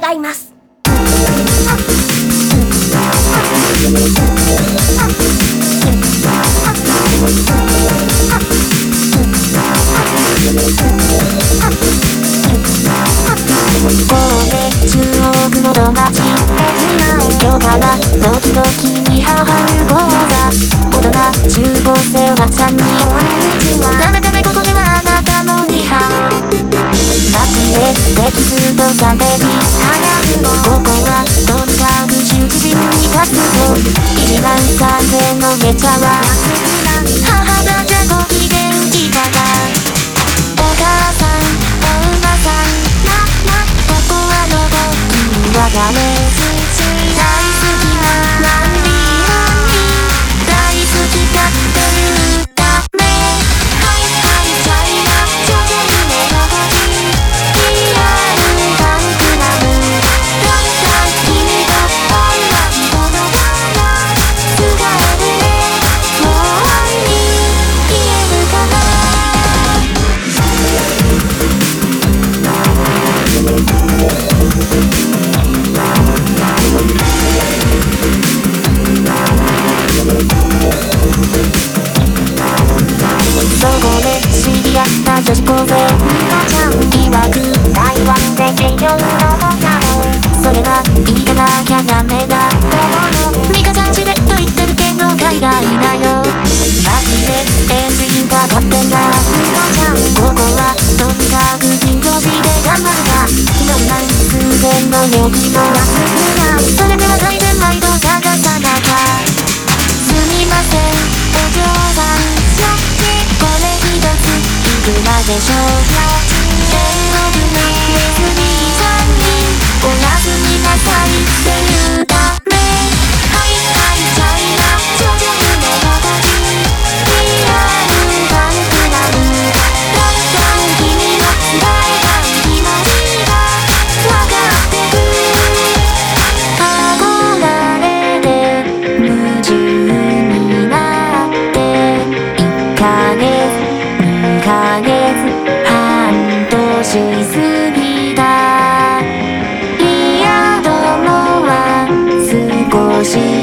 願います神戸中央区のど真ん中今日からドキドキに母くらでしょう。しすぎだいやどもは少し